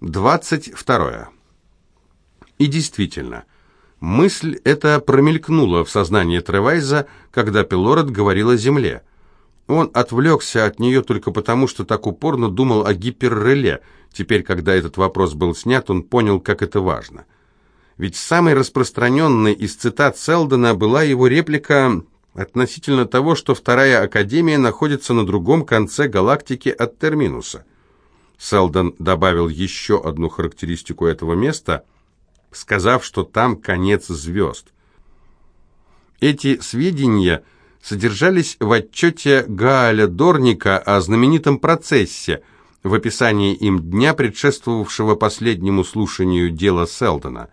22. И действительно, мысль эта промелькнула в сознании Тревайза, когда Пилород говорил о Земле. Он отвлекся от нее только потому, что так упорно думал о гиперреле. Теперь, когда этот вопрос был снят, он понял, как это важно. Ведь самой распространенной из цитат Селдона была его реплика относительно того, что Вторая Академия находится на другом конце галактики от Терминуса. Селдон добавил еще одну характеристику этого места, сказав, что там конец звезд. Эти сведения содержались в отчете Гааля Дорника о знаменитом процессе, в описании им дня, предшествовавшего последнему слушанию дела Селдона.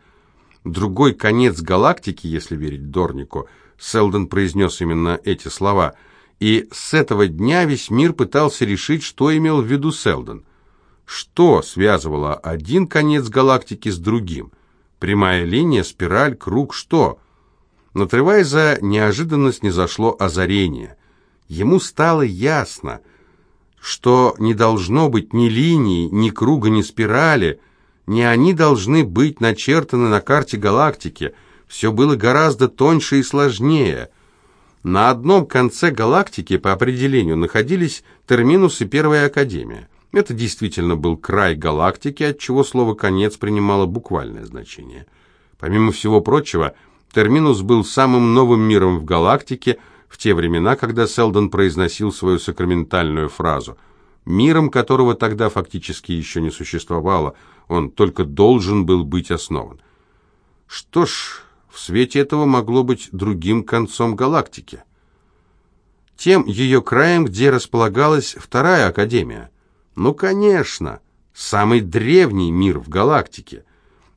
Другой конец галактики, если верить Дорнику, Селдон произнес именно эти слова, и с этого дня весь мир пытался решить, что имел в виду Селдон. Что связывало один конец галактики с другим? Прямая линия, спираль, круг, что? На Тревайза неожиданно снизошло озарение. Ему стало ясно, что не должно быть ни линии, ни круга, ни спирали, не они должны быть начертаны на карте галактики. Все было гораздо тоньше и сложнее. На одном конце галактики по определению находились терминус и Первая Академия. Это действительно был край галактики, от чего слово «конец» принимало буквальное значение. Помимо всего прочего, терминус был самым новым миром в галактике в те времена, когда Селдон произносил свою сакраментальную фразу. Миром, которого тогда фактически еще не существовало, он только должен был быть основан. Что ж, в свете этого могло быть другим концом галактики. Тем ее краем, где располагалась вторая Академия – ну, конечно, самый древний мир в галактике.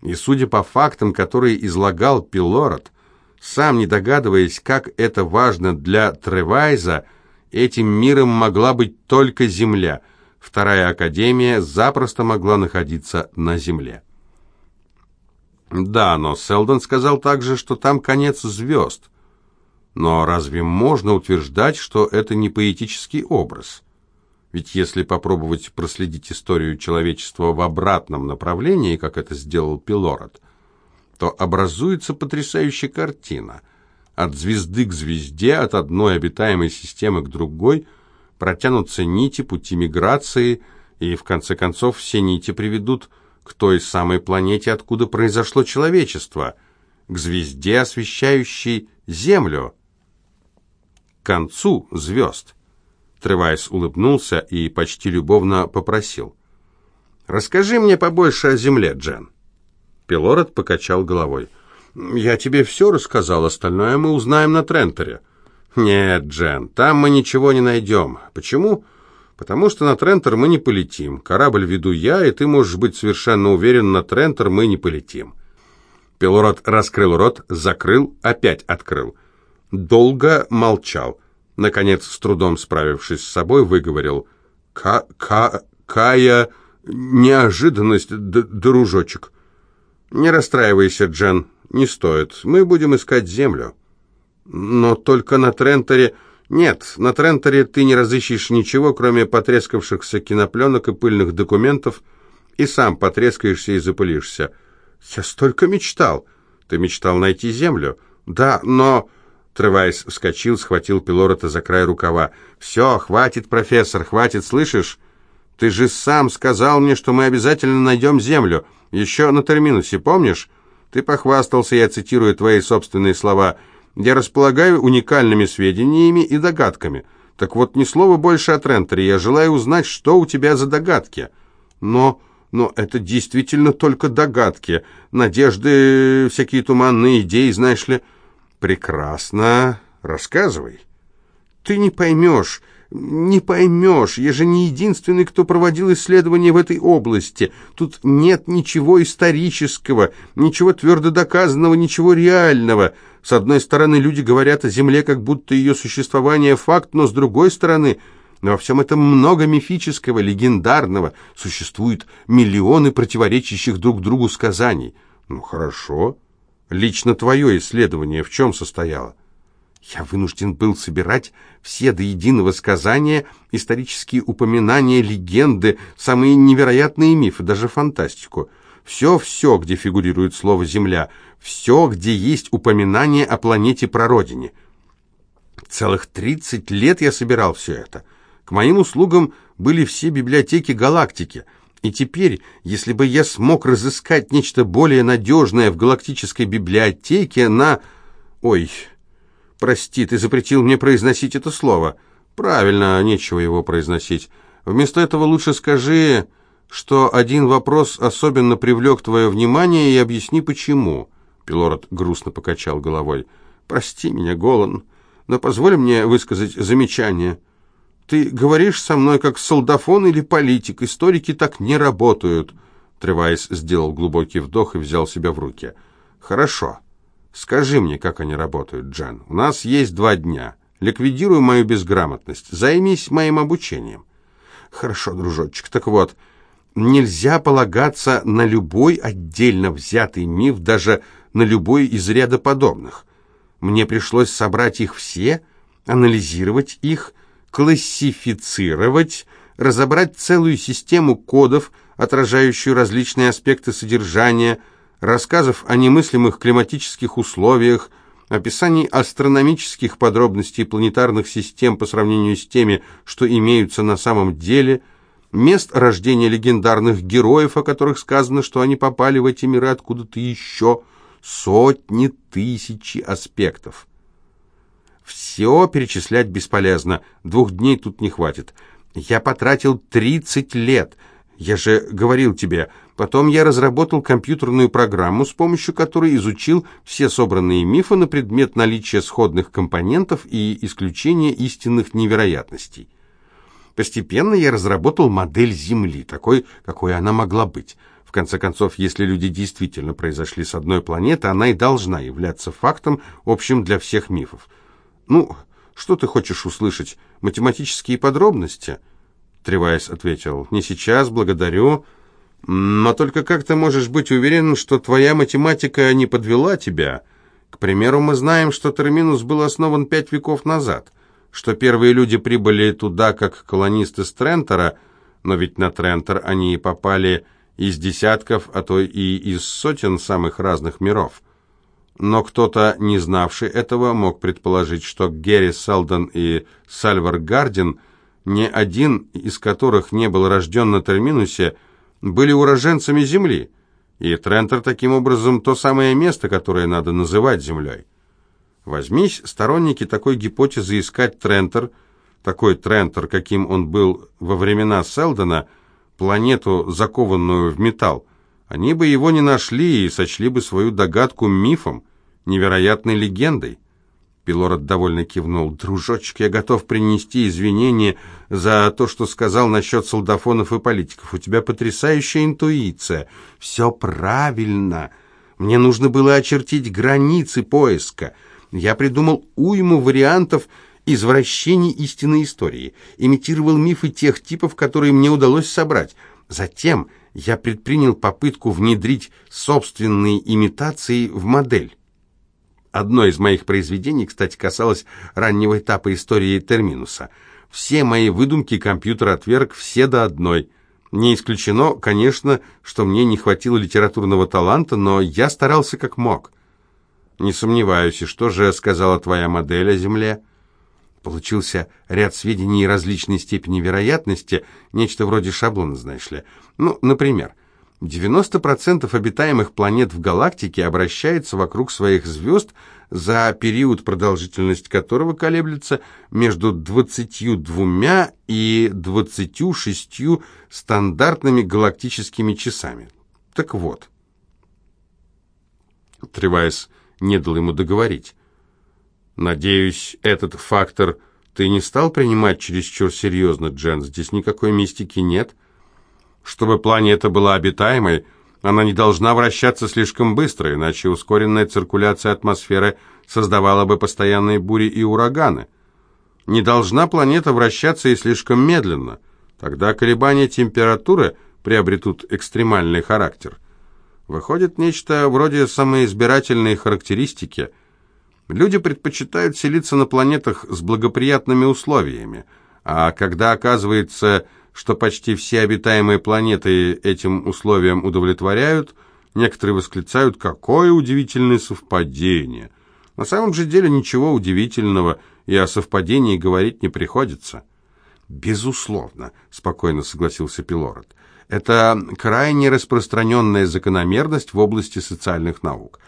И судя по фактам, которые излагал Пилород, сам не догадываясь, как это важно для Тревайза, этим миром могла быть только Земля. Вторая Академия запросто могла находиться на Земле. Да, но Селдон сказал также, что там конец звезд. Но разве можно утверждать, что это не поэтический образ? Ведь если попробовать проследить историю человечества в обратном направлении, как это сделал Пилород, то образуется потрясающая картина. От звезды к звезде, от одной обитаемой системы к другой протянутся нити пути миграции, и в конце концов все нити приведут к той самой планете, откуда произошло человечество, к звезде, освещающей Землю, к концу звезд. Тревайс улыбнулся и почти любовно попросил. «Расскажи мне побольше о земле, Джен». Пилород покачал головой. «Я тебе все рассказал, остальное мы узнаем на Трентере». «Нет, Джен, там мы ничего не найдем. Почему?» «Потому что на Трентер мы не полетим. Корабль веду я, и ты можешь быть совершенно уверен, на Трентер мы не полетим». Пилород раскрыл рот, закрыл, опять открыл. Долго молчал. Наконец, с трудом справившись с собой, выговорил «Ка... ка... кая... неожиданность, дружочек». «Не расстраивайся, Джен, не стоит. Мы будем искать землю». «Но только на Тренторе...» «Нет, на Тренторе ты не разыщешь ничего, кроме потрескавшихся кинопленок и пыльных документов, и сам потрескаешься и запылишься». «Я столько мечтал!» «Ты мечтал найти землю?» «Да, но...» Тревайс вскочил, схватил Пилорота за край рукава. «Все, хватит, профессор, хватит, слышишь? Ты же сам сказал мне, что мы обязательно найдем землю. Еще на терминусе, помнишь? Ты похвастался, я цитирую твои собственные слова. Я располагаю уникальными сведениями и догадками. Так вот, ни слова больше о Трентере. Я желаю узнать, что у тебя за догадки. Но... Но это действительно только догадки, надежды, всякие туманные идеи, знаешь ли. «Прекрасно. Рассказывай». «Ты не поймешь, не поймешь. Я же не единственный, кто проводил исследования в этой области. Тут нет ничего исторического, ничего твердо доказанного, ничего реального. С одной стороны, люди говорят о Земле, как будто ее существование факт, но с другой стороны...» Но во всем этом много мифического, легендарного. Существуют миллионы противоречащих друг другу сказаний. Ну, хорошо. Лично твое исследование в чем состояло? Я вынужден был собирать все до единого сказания, исторические упоминания, легенды, самые невероятные мифы, даже фантастику. Все-все, где фигурирует слово «Земля», все, где есть упоминание о планете-прародине. Целых 30 лет я собирал все это. К моим услугам были все библиотеки галактики. И теперь, если бы я смог разыскать нечто более надежное в галактической библиотеке на... Ой, прости, ты запретил мне произносить это слово. Правильно, нечего его произносить. Вместо этого лучше скажи, что один вопрос особенно привлек твое внимание, и объясни, почему. Пилород грустно покачал головой. «Прости меня, Голан, но позволь мне высказать замечание. Ты говоришь со мной как солдафон или политик. Историки так не работают». Тревайс сделал глубокий вдох и взял себя в руки. «Хорошо. Скажи мне, как они работают, Джан. У нас есть два дня. Ликвидируй мою безграмотность. Займись моим обучением». «Хорошо, дружочек. Так вот, нельзя полагаться на любой отдельно взятый миф, даже на любой из ряда подобных. Мне пришлось собрать их все, анализировать их, классифицировать, разобрать целую систему кодов, отражающую различные аспекты содержания, рассказов о немыслимых климатических условиях, описаний астрономических подробностей планетарных систем по сравнению с теми, что имеются на самом деле, мест рождения легендарных героев, о которых сказано, что они попали в эти миры откуда-то еще, сотни тысячи аспектов. Все перечислять бесполезно, двух дней тут не хватит. Я потратил 30 лет, я же говорил тебе. Потом я разработал компьютерную программу, с помощью которой изучил все собранные мифы на предмет наличия сходных компонентов и исключения истинных невероятностей. Постепенно я разработал модель Земли, такой, какой она могла быть. В конце концов, если люди действительно произошли с одной планеты, она и должна являться фактом, общим для всех мифов. Ну, что ты хочешь услышать? Математические подробности? Тревайс ответил. Не сейчас, благодарю. Но только как ты можешь быть уверен, что твоя математика не подвела тебя? К примеру, мы знаем, что терминус был основан пять веков назад, что первые люди прибыли туда как колонисты с Трентера, но ведь на Трентер они и попали из десятков, а то и из сотен самых разных миров. Но кто-то, не знавший этого, мог предположить, что Герри Селдон и Сальвар Гардин, ни один из которых не был рожден на Терминусе, были уроженцами Земли, и Трентер таким образом то самое место, которое надо называть Землей. Возьмись сторонники такой гипотезы искать Трентер, такой Трентер, каким он был во времена Селдона – планету, закованную в металл, они бы его не нашли и сочли бы свою догадку мифом, невероятной легендой. Пилород довольно кивнул. «Дружочек, я готов принести извинения за то, что сказал насчет солдафонов и политиков. У тебя потрясающая интуиция. Все правильно. Мне нужно было очертить границы поиска. Я придумал уйму вариантов, извращений истинной истории, имитировал мифы тех типов, которые мне удалось собрать. Затем я предпринял попытку внедрить собственные имитации в модель. Одно из моих произведений, кстати, касалось раннего этапа истории Терминуса. Все мои выдумки компьютер отверг все до одной. Не исключено, конечно, что мне не хватило литературного таланта, но я старался как мог. Не сомневаюсь, и что же сказала твоя модель о Земле? Получился ряд сведений различной степени вероятности, нечто вроде шаблона, знаешь ли. Ну, например, 90% обитаемых планет в галактике обращается вокруг своих звезд за период, продолжительность которого колеблется между 22 и 26 стандартными галактическими часами. Так вот, Тревайс не дал ему договорить. Надеюсь, этот фактор ты не стал принимать чересчур серьезно, Джен. Здесь никакой мистики нет. Чтобы планета была обитаемой, она не должна вращаться слишком быстро, иначе ускоренная циркуляция атмосферы создавала бы постоянные бури и ураганы. Не должна планета вращаться и слишком медленно. Тогда колебания температуры приобретут экстремальный характер. Выходит нечто вроде самоизбирательной характеристики – Люди предпочитают селиться на планетах с благоприятными условиями, а когда оказывается, что почти все обитаемые планеты этим условиям удовлетворяют, некоторые восклицают «какое удивительное совпадение!». На самом же деле ничего удивительного, и о совпадении говорить не приходится. «Безусловно», — спокойно согласился Пилород. «Это крайне распространенная закономерность в области социальных наук.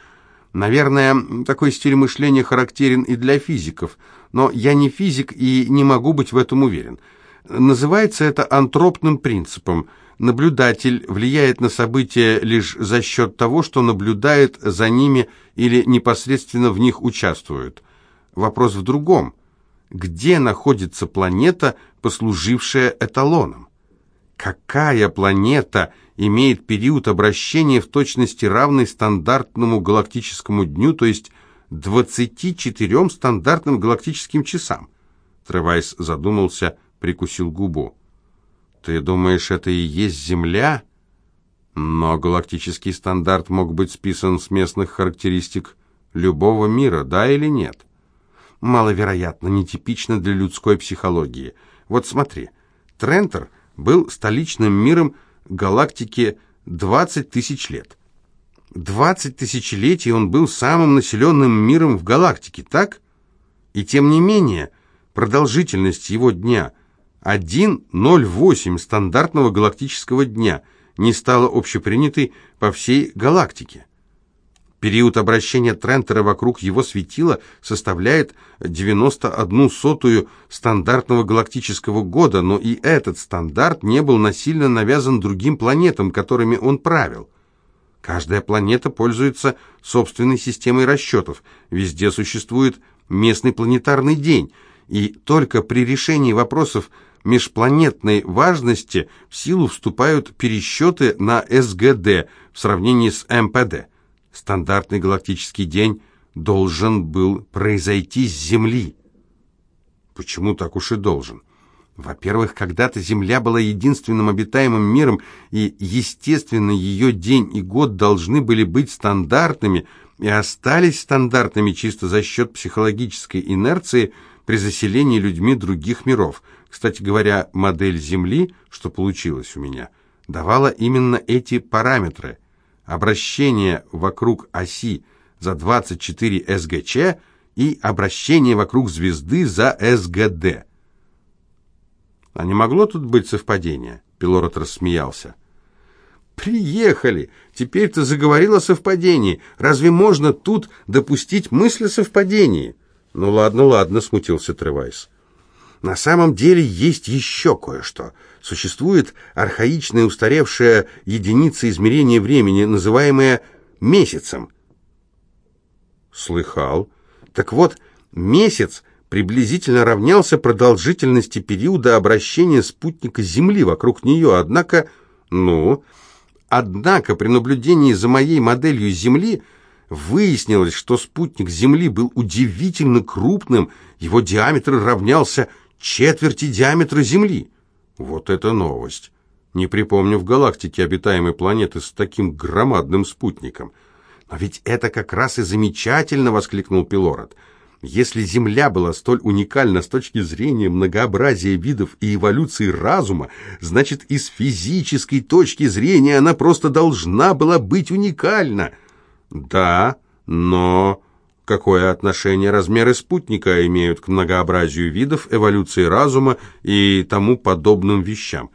Наверное, такой стиль мышления характерен и для физиков, но я не физик и не могу быть в этом уверен. Называется это антропным принципом. Наблюдатель влияет на события лишь за счет того, что наблюдает за ними или непосредственно в них участвует. Вопрос в другом. Где находится планета, послужившая эталоном? Какая планета имеет период обращения в точности равный стандартному галактическому дню, то есть 24 стандартным галактическим часам? Тревайс задумался, прикусил губу. «Ты думаешь, это и есть Земля?» Но галактический стандарт мог быть списан с местных характеристик любого мира, да или нет? Маловероятно, нетипично для людской психологии. Вот смотри, Трентер был столичным миром галактики 20 тысяч лет. 20 тысячелетий он был самым населенным миром в галактике, так? И тем не менее, продолжительность его дня 1.08 стандартного галактического дня не стала общепринятой по всей галактике. Период обращения Трентера вокруг его светила составляет 91 сотую стандартного галактического года, но и этот стандарт не был насильно навязан другим планетам, которыми он правил. Каждая планета пользуется собственной системой расчетов, везде существует местный планетарный день, и только при решении вопросов межпланетной важности в силу вступают пересчеты на СГД в сравнении с МПД. Стандартный галактический день должен был произойти с Земли. Почему так уж и должен? Во-первых, когда-то Земля была единственным обитаемым миром, и, естественно, ее день и год должны были быть стандартными и остались стандартными чисто за счет психологической инерции при заселении людьми других миров. Кстати говоря, модель Земли, что получилось у меня, давала именно эти параметры обращение вокруг оси за 24 СГЧ и обращение вокруг звезды за СГД. А не могло тут быть совпадения? Пилород рассмеялся. «Приехали! Теперь ты заговорил о совпадении. Разве можно тут допустить мысль о совпадении?» «Ну ладно, ладно», — смутился Тревайс. «На самом деле есть еще кое-что. Существует архаичная устаревшая единица измерения времени, называемая месяцем. Слыхал. Так вот, месяц приблизительно равнялся продолжительности периода обращения спутника Земли вокруг нее, однако, ну, однако при наблюдении за моей моделью Земли выяснилось, что спутник Земли был удивительно крупным, его диаметр равнялся четверти диаметра Земли. Вот это новость! Не припомню в галактике обитаемой планеты с таким громадным спутником. Но ведь это как раз и замечательно, воскликнул Пилород. Если Земля была столь уникальна с точки зрения многообразия видов и эволюции разума, значит и с физической точки зрения она просто должна была быть уникальна. Да, но какое отношение размеры спутника имеют к многообразию видов, эволюции разума и тому подобным вещам.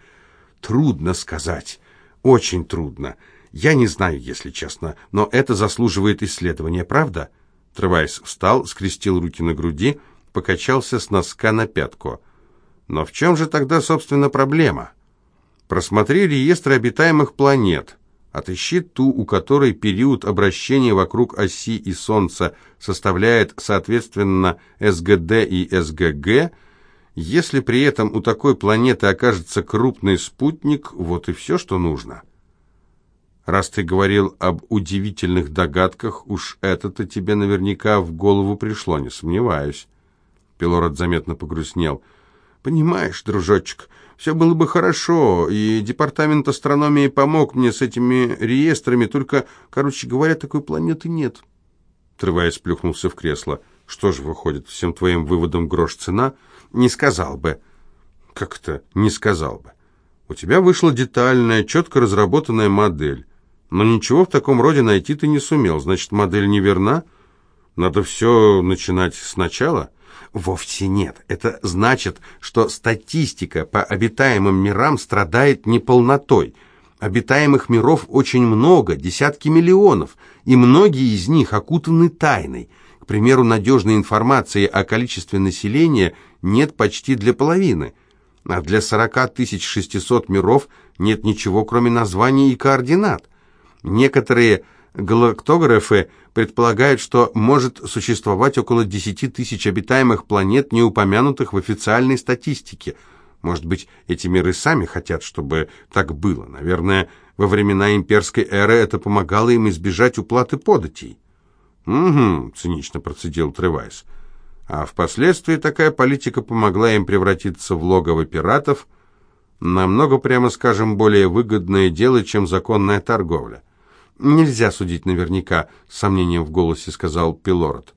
Трудно сказать, очень трудно. Я не знаю, если честно, но это заслуживает исследования, правда? Тревайс встал, скрестил руки на груди, покачался с носка на пятку. Но в чем же тогда, собственно, проблема? Просмотри реестр обитаемых планет. Отыщи ту, у которой период обращения вокруг оси и Солнца составляет, соответственно, СГД и СГГ. Если при этом у такой планеты окажется крупный спутник, вот и все, что нужно. Раз ты говорил об удивительных догадках, уж это-то тебе наверняка в голову пришло, не сомневаюсь. Пилород заметно погрустнел. «Понимаешь, дружочек, все было бы хорошо, и департамент астрономии помог мне с этими реестрами, только, короче говоря, такой планеты нет. Трываясь, плюхнулся в кресло. Что же выходит, всем твоим выводам грош цена? Не сказал бы. Как то не сказал бы? У тебя вышла детальная, четко разработанная модель. Но ничего в таком роде найти ты не сумел. Значит, модель неверна? Надо все начинать сначала? Вовсе нет. Это значит, что статистика по обитаемым мирам страдает неполнотой. Обитаемых миров очень много, десятки миллионов, и многие из них окутаны тайной. К примеру, надежной информации о количестве населения нет почти для половины – а для 40 600 миров нет ничего, кроме названий и координат. Некоторые галактографы предполагают, что может существовать около 10 тысяч обитаемых планет, не упомянутых в официальной статистике. Может быть, эти миры сами хотят, чтобы так было. Наверное, во времена имперской эры это помогало им избежать уплаты податей. «Угу», — цинично процедил Тревайс. А впоследствии такая политика помогла им превратиться в логово пиратов, намного, прямо скажем, более выгодное дело, чем законная торговля. «Нельзя судить наверняка», — с сомнением в голосе сказал Пилород.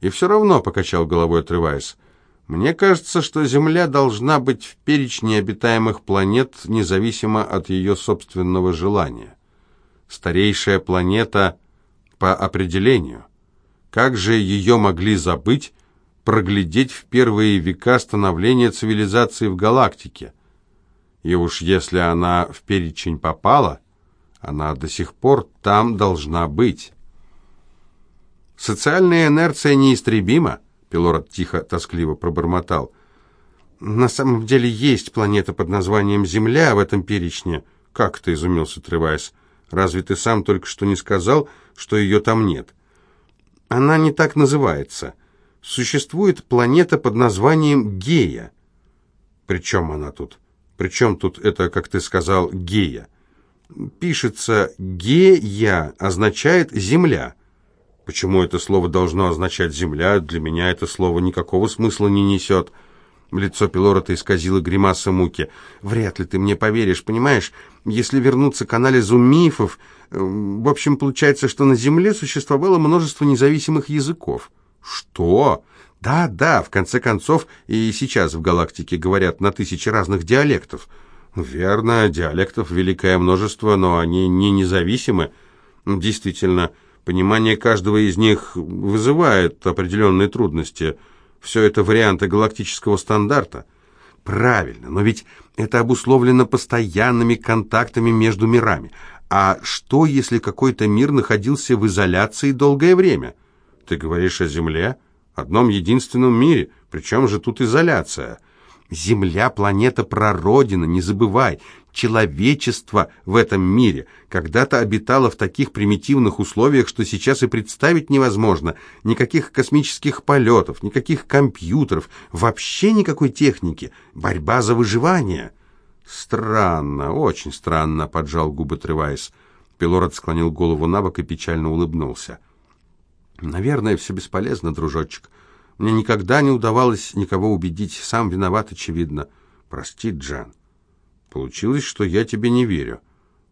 «И все равно», — покачал головой, отрываясь, — «мне кажется, что Земля должна быть в перечне обитаемых планет, независимо от ее собственного желания. Старейшая планета по определению. Как же ее могли забыть, проглядеть в первые века становления цивилизации в галактике. И уж если она в перечень попала, она до сих пор там должна быть. Социальная инерция неистребима, Пилород тихо, тоскливо пробормотал. На самом деле есть планета под названием Земля в этом перечне. Как ты изумился, отрываясь? Разве ты сам только что не сказал, что ее там нет? Она не так называется существует планета под названием Гея. Причем она тут? Причем тут это, как ты сказал, Гея? Пишется Гея, означает «земля». Почему это слово должно означать «земля»? Для меня это слово никакого смысла не несет. Лицо Пилорота исказило гримаса муки. «Вряд ли ты мне поверишь, понимаешь? Если вернуться к анализу мифов, э, в общем, получается, что на Земле существовало множество независимых языков». Что? Да, да, в конце концов, и сейчас в галактике говорят на тысячи разных диалектов. Верно, диалектов великое множество, но они не независимы. Действительно, понимание каждого из них вызывает определенные трудности. Все это варианты галактического стандарта. Правильно, но ведь это обусловлено постоянными контактами между мирами. А что, если какой-то мир находился в изоляции долгое время? Ты говоришь о Земле? Одном единственном мире. Причем же тут изоляция? Земля – планета прародина, не забывай. Человечество в этом мире когда-то обитало в таких примитивных условиях, что сейчас и представить невозможно. Никаких космических полетов, никаких компьютеров, вообще никакой техники. Борьба за выживание. Странно, очень странно, поджал губы Тревайс. Пилород склонил голову на бок и печально улыбнулся. Наверное, все бесполезно, дружочек. Мне никогда не удавалось никого убедить. Сам виноват, очевидно. Прости, Джан. Получилось, что я тебе не верю.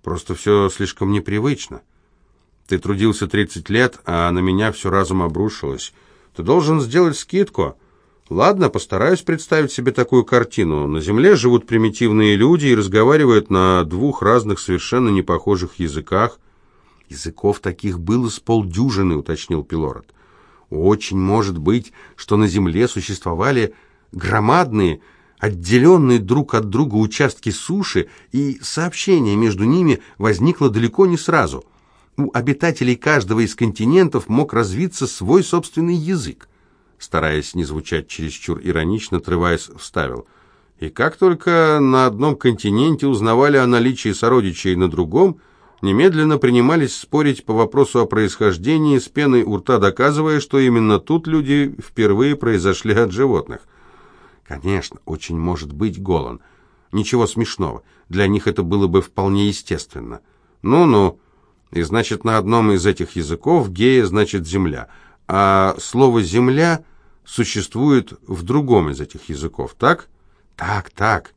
Просто все слишком непривычно. Ты трудился 30 лет, а на меня все разом обрушилось. Ты должен сделать скидку. Ладно, постараюсь представить себе такую картину. На Земле живут примитивные люди и разговаривают на двух разных совершенно непохожих языках. Языков таких было с полдюжины, уточнил Пилород. Очень может быть, что на Земле существовали громадные, отделенные друг от друга участки суши, и сообщение между ними возникло далеко не сразу. У обитателей каждого из континентов мог развиться свой собственный язык. Стараясь не звучать чересчур иронично, Тревайс вставил. И как только на одном континенте узнавали о наличии сородичей на другом, немедленно принимались спорить по вопросу о происхождении, с пеной у рта доказывая, что именно тут люди впервые произошли от животных. Конечно, очень может быть Голан. Ничего смешного. Для них это было бы вполне естественно. Ну-ну. И значит, на одном из этих языков гея значит земля. А слово «земля» существует в другом из этих языков, так? Так, так.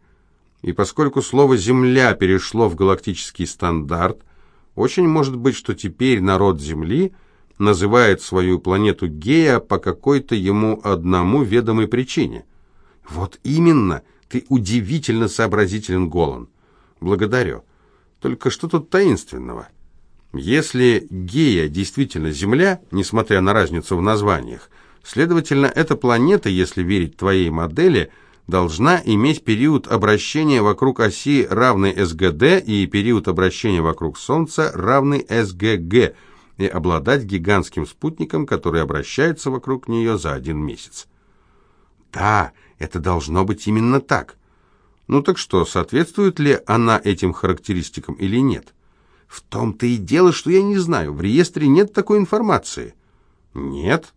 И поскольку слово «земля» перешло в галактический стандарт, очень может быть, что теперь народ Земли называет свою планету Гея по какой-то ему одному ведомой причине. Вот именно, ты удивительно сообразителен, Голан. Благодарю. Только что тут таинственного? Если Гея действительно Земля, несмотря на разницу в названиях, следовательно, эта планета, если верить твоей модели, должна иметь период обращения вокруг оси равный СГД и период обращения вокруг Солнца равный СГГ и обладать гигантским спутником, который обращается вокруг нее за один месяц. Да, это должно быть именно так. Ну так что, соответствует ли она этим характеристикам или нет? В том-то и дело, что я не знаю. В реестре нет такой информации. Нет?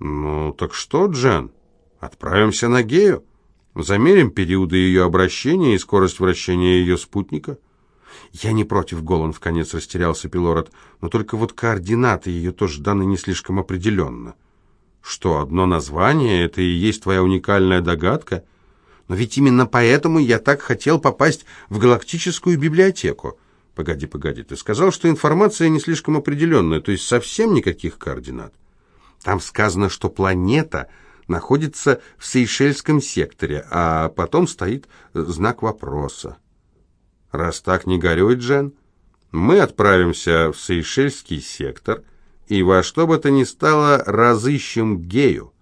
Ну так что, Джен, отправимся на Гею? Замерим периоды ее обращения и скорость вращения ее спутника? Я не против, Голан в конец растерялся Пилород, но только вот координаты ее тоже даны не слишком определенно. Что, одно название — это и есть твоя уникальная догадка? Но ведь именно поэтому я так хотел попасть в галактическую библиотеку. Погоди, погоди, ты сказал, что информация не слишком определенная, то есть совсем никаких координат. Там сказано, что планета находится в Сейшельском секторе, а потом стоит знак вопроса. Раз так не горюй, Джен, мы отправимся в Сейшельский сектор и во что бы то ни стало разыщем Гею.